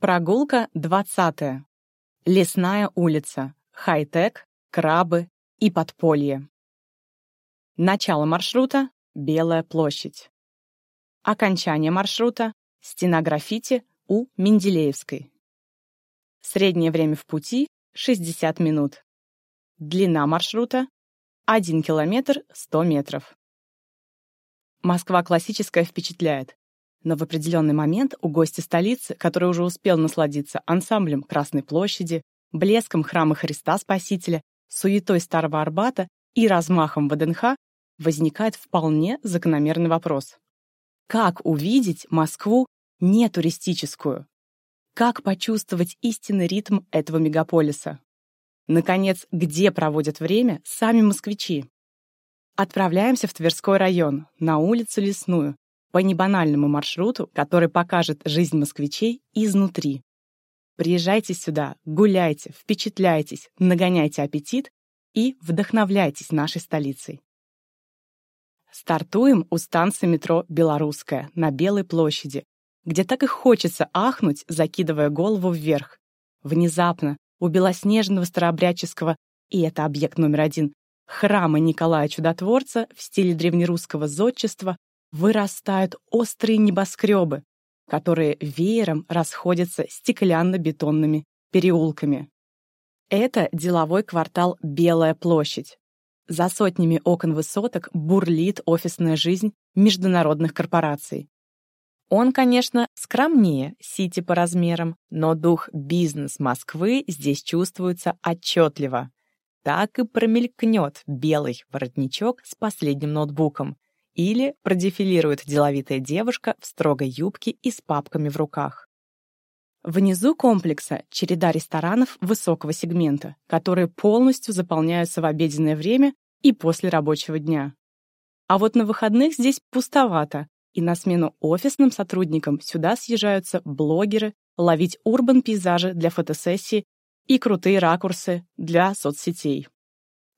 Прогулка 20. Лесная улица. Хай-тек, крабы и подполье. Начало маршрута — Белая площадь. Окончание маршрута — стена граффити у Менделеевской. Среднее время в пути — 60 минут. Длина маршрута — 1 километр 100 метров. Москва классическая впечатляет. Но в определенный момент у гостя столицы, который уже успел насладиться ансамблем Красной площади, блеском храма Христа Спасителя, суетой Старого Арбата и размахом ВДНХ, возникает вполне закономерный вопрос. Как увидеть Москву не туристическую? Как почувствовать истинный ритм этого мегаполиса? Наконец, где проводят время сами москвичи? Отправляемся в Тверской район, на улицу Лесную, по небанальному маршруту, который покажет жизнь москвичей изнутри. Приезжайте сюда, гуляйте, впечатляйтесь, нагоняйте аппетит и вдохновляйтесь нашей столицей. Стартуем у станции метро «Белорусская» на Белой площади, где так и хочется ахнуть, закидывая голову вверх. Внезапно у белоснежного старообрядческого, и это объект номер один, храма Николая Чудотворца в стиле древнерусского зодчества вырастают острые небоскребы, которые веером расходятся стеклянно-бетонными переулками. Это деловой квартал Белая площадь. За сотнями окон высоток бурлит офисная жизнь международных корпораций. Он, конечно, скромнее Сити по размерам, но дух бизнес Москвы здесь чувствуется отчетливо. Так и промелькнет белый воротничок с последним ноутбуком, или продефилирует деловитая девушка в строгой юбке и с папками в руках. Внизу комплекса череда ресторанов высокого сегмента, которые полностью заполняются в обеденное время и после рабочего дня. А вот на выходных здесь пустовато, и на смену офисным сотрудникам сюда съезжаются блогеры ловить урбан-пейзажи для фотосессий и крутые ракурсы для соцсетей.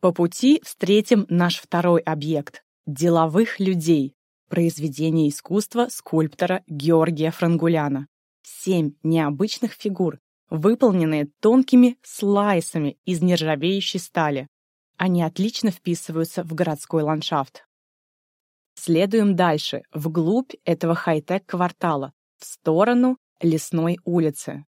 По пути встретим наш второй объект деловых людей. Произведение искусства скульптора Георгия Франгуляна. Семь необычных фигур, выполненные тонкими слайсами из нержавеющей стали. Они отлично вписываются в городской ландшафт. Следуем дальше, вглубь этого хай-тек квартала, в сторону Лесной улицы.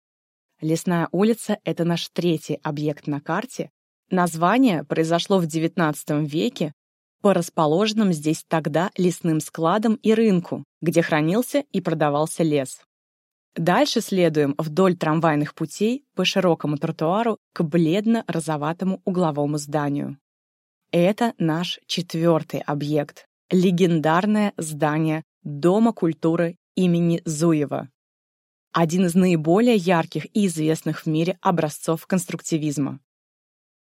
Лесная улица — это наш третий объект на карте. Название произошло в XIX веке по расположенным здесь тогда лесным складам и рынку, где хранился и продавался лес. Дальше следуем вдоль трамвайных путей по широкому тротуару к бледно-розоватому угловому зданию. Это наш четвертый объект — легендарное здание Дома культуры имени Зуева. Один из наиболее ярких и известных в мире образцов конструктивизма.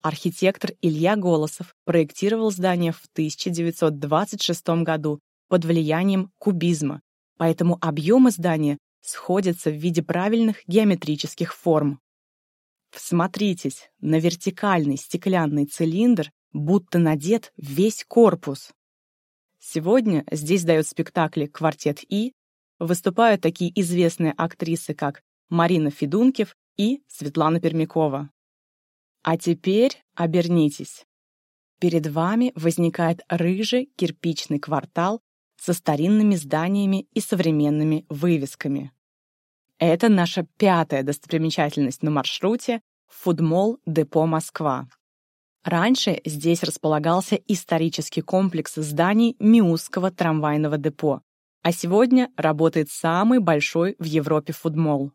Архитектор Илья Голосов проектировал здание в 1926 году под влиянием кубизма, поэтому объемы здания сходятся в виде правильных геометрических форм. Всмотритесь, на вертикальный стеклянный цилиндр будто надет весь корпус. Сегодня здесь дают спектакли «Квартет И», выступают такие известные актрисы, как Марина Федункив и Светлана Пермякова. А теперь обернитесь. Перед вами возникает рыжий кирпичный квартал со старинными зданиями и современными вывесками. Это наша пятая достопримечательность на маршруте Фудмол Депо Москва. Раньше здесь располагался исторический комплекс зданий Миусского трамвайного депо, а сегодня работает самый большой в Европе фудмол.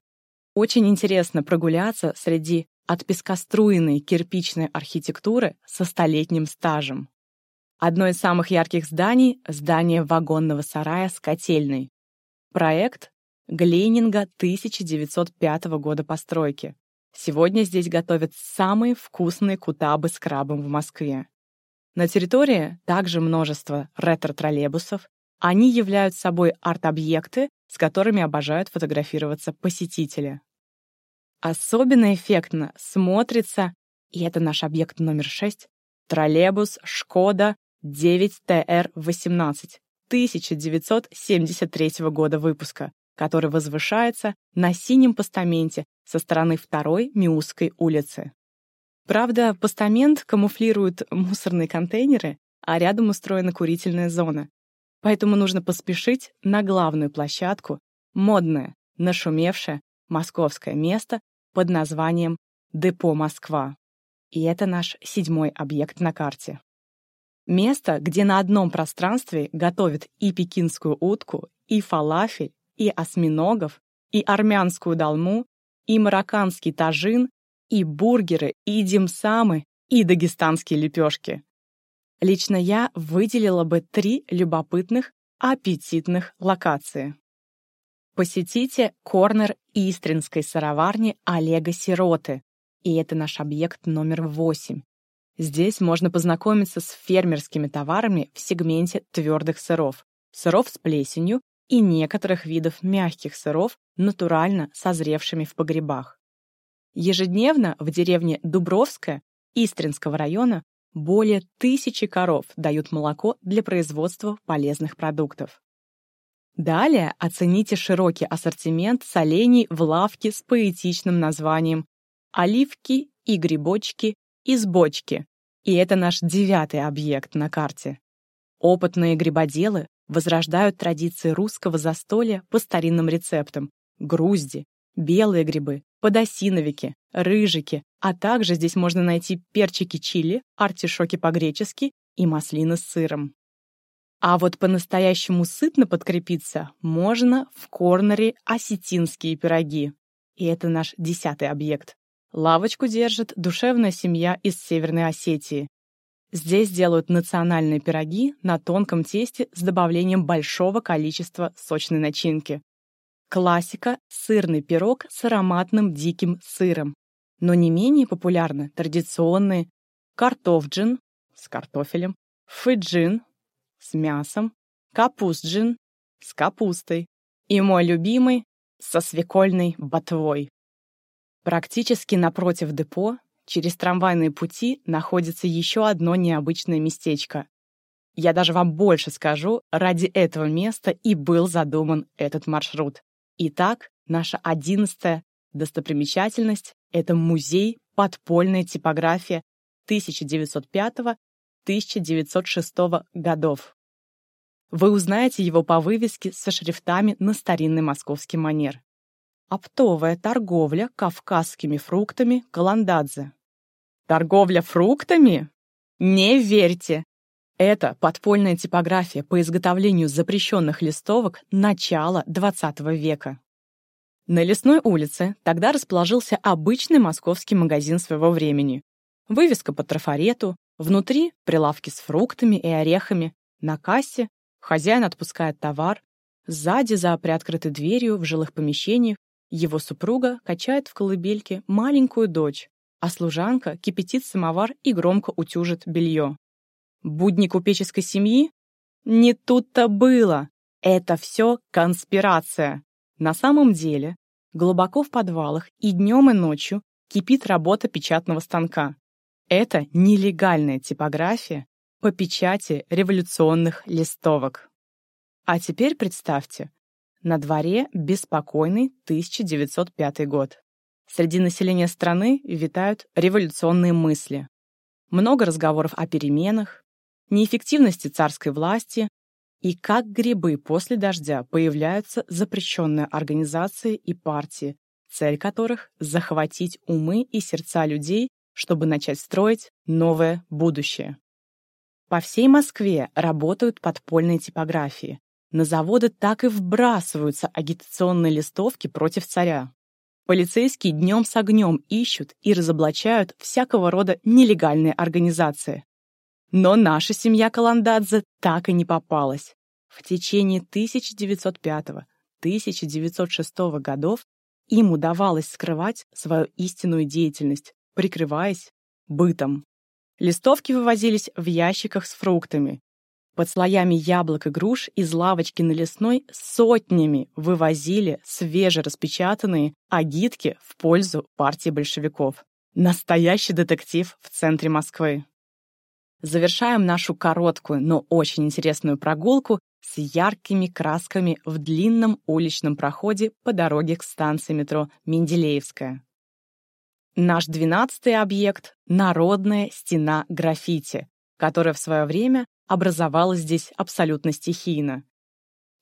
Очень интересно прогуляться среди от пескоструйной кирпичной архитектуры со столетним стажем. Одно из самых ярких зданий — здание вагонного сарая с котельной. Проект Глейнинга 1905 года постройки. Сегодня здесь готовят самые вкусные кутабы с крабом в Москве. На территории также множество ретро-троллейбусов. Они являются собой арт-объекты, с которыми обожают фотографироваться посетители. Особенно эффектно смотрится, и это наш объект номер 6, троллейбус «Шкода 9ТР-18» 1973 года выпуска, который возвышается на синем постаменте со стороны второй Миусской улицы. Правда, постамент камуфлирует мусорные контейнеры, а рядом устроена курительная зона. Поэтому нужно поспешить на главную площадку, модное, нашумевшее московское место под названием Депо Москва. И это наш седьмой объект на карте. Место, где на одном пространстве готовят и пекинскую утку, и фалафель, и осьминогов, и армянскую долму, и марокканский тажин, и бургеры, и димсамы, и дагестанские лепешки. Лично я выделила бы три любопытных, аппетитных локации. Посетите корнер Истринской сыроварни Олега Сироты, и это наш объект номер восемь. Здесь можно познакомиться с фермерскими товарами в сегменте твердых сыров, сыров с плесенью и некоторых видов мягких сыров, натурально созревшими в погребах. Ежедневно в деревне Дубровская Истринского района более тысячи коров дают молоко для производства полезных продуктов. Далее оцените широкий ассортимент солений в лавке с поэтичным названием «Оливки и грибочки из бочки». И это наш девятый объект на карте. Опытные грибоделы возрождают традиции русского застолья по старинным рецептам. Грузди, белые грибы, подосиновики, рыжики, а также здесь можно найти перчики чили, артишоки по-гречески и маслины с сыром. А вот по-настоящему сытно подкрепиться можно в корнере осетинские пироги. И это наш десятый объект. Лавочку держит душевная семья из Северной Осетии. Здесь делают национальные пироги на тонком тесте с добавлением большого количества сочной начинки. Классика – сырный пирог с ароматным диким сыром. Но не менее популярны традиционные картофджин с картофелем, фыджин с мясом, капустджин с капустой и мой любимый со свекольной ботвой. Практически напротив депо, через трамвайные пути, находится еще одно необычное местечко. Я даже вам больше скажу, ради этого места и был задуман этот маршрут. Итак, наша одиннадцатая достопримечательность — это музей «Подпольная типография» 1905-1906 годов. Вы узнаете его по вывеске со шрифтами на старинный московский манер оптовая торговля кавказскими фруктами Каландадзе. Торговля фруктами? Не верьте! Это подпольная типография по изготовлению запрещенных листовок начала XX века. На Лесной улице тогда расположился обычный московский магазин своего времени. Вывеска по трафарету, внутри прилавки с фруктами и орехами, на кассе хозяин отпускает товар, сзади за приоткрытой дверью в жилых помещениях его супруга качает в колыбельке маленькую дочь, а служанка кипятит самовар и громко утюжит белье. Будни купеческой семьи? Не тут-то было. Это все конспирация. На самом деле, глубоко в подвалах и днем, и ночью кипит работа печатного станка. Это нелегальная типография по печати революционных листовок. А теперь представьте, на дворе беспокойный 1905 год. Среди населения страны витают революционные мысли. Много разговоров о переменах, неэффективности царской власти и как грибы после дождя появляются запрещенные организации и партии, цель которых — захватить умы и сердца людей, чтобы начать строить новое будущее. По всей Москве работают подпольные типографии, на заводы так и вбрасываются агитационные листовки против царя. Полицейские днем с огнем ищут и разоблачают всякого рода нелегальные организации. Но наша семья Каландадзе так и не попалась. В течение 1905-1906 годов им удавалось скрывать свою истинную деятельность, прикрываясь бытом. Листовки вывозились в ящиках с фруктами, под слоями яблок и груш из лавочки на лесной сотнями вывозили свежераспечатанные агитки в пользу партии большевиков. Настоящий детектив в центре Москвы. Завершаем нашу короткую, но очень интересную прогулку с яркими красками в длинном уличном проходе по дороге к станции метро Менделеевская. Наш двенадцатый объект — народная стена граффити, которая в свое время образовалась здесь абсолютно стихийно.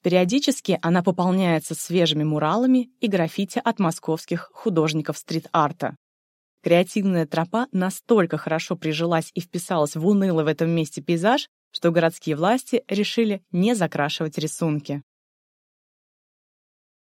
Периодически она пополняется свежими муралами и граффити от московских художников стрит-арта. Креативная тропа настолько хорошо прижилась и вписалась в унылый в этом месте пейзаж, что городские власти решили не закрашивать рисунки.